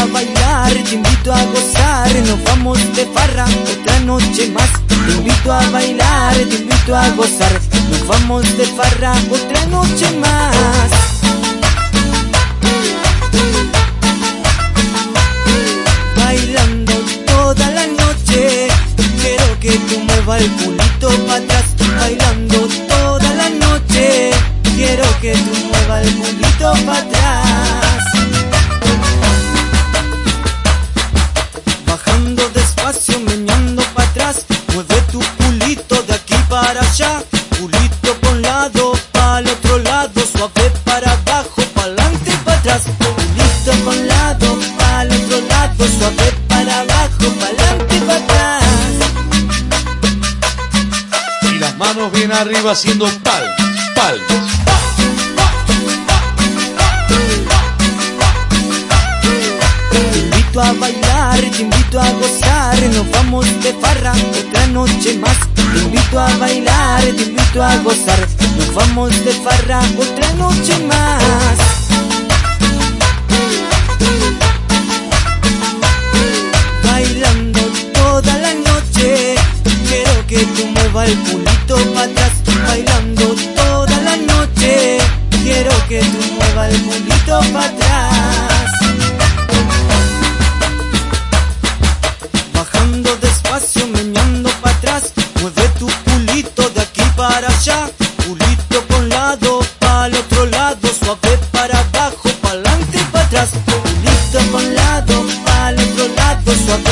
a bailar, te invito a gozar, nos vamos de farra otra noche más. Te invito a bailar, te invito a gozar, nos vamos de farra otra noche más. Bailando toda la noche, quiero que tú muevas el culito para atrás, bailando. Culito por un lado, para el otro lado. Suave para abajo, para adelante y para atrás. Culito por un lado, para el otro lado. Suave para abajo, para adelante y para atrás. Y las manos bien arriba haciendo palmas, palmas. Te a bailar, te invito a gozar, nos vamos de farra otra noche más. Te invito a bailar, te invito a gozar, nos vamos de farra otra noche más. Bailando toda la noche, quiero que tú muevas el culito para atrás. derecha, culito con lado, pa'l otro lado, suave para abajo, pa'lante y para atrás, culito con lado, pa'l otro lado, suave